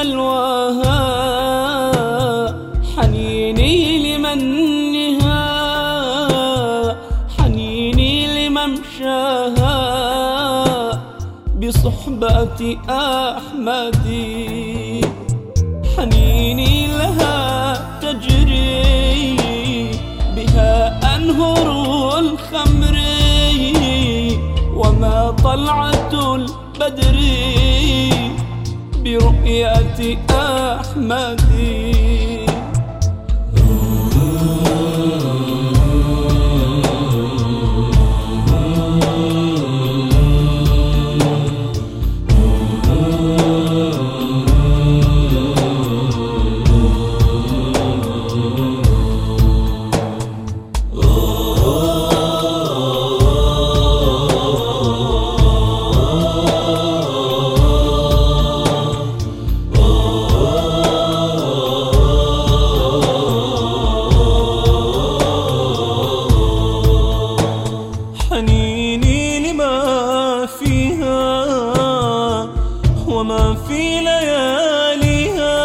سلواها حنيني لمنها حنيني لممشاها بصحبة أحمدي حنيني لها تجري بها أنهر الخمر وما طلعة البدر. برؤية أحمد في لياليها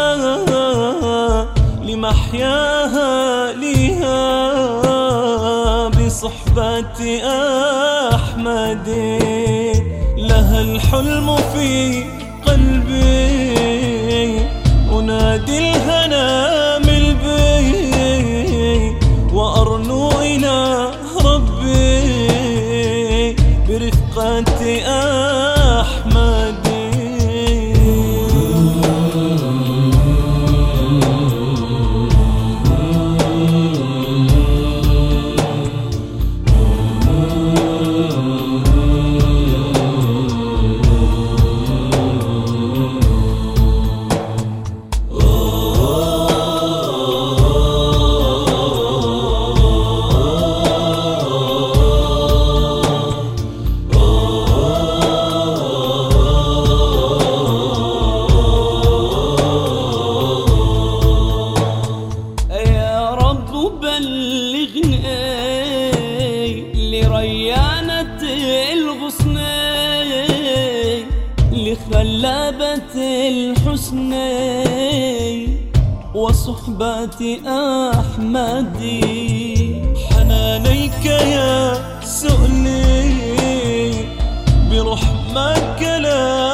لمحياها ليها بصحبة أحمد. لها الحلم في قلبي أنادي لخلابة الحسن وصحبة أحمد. حنانيك يا سؤلي برحمك لا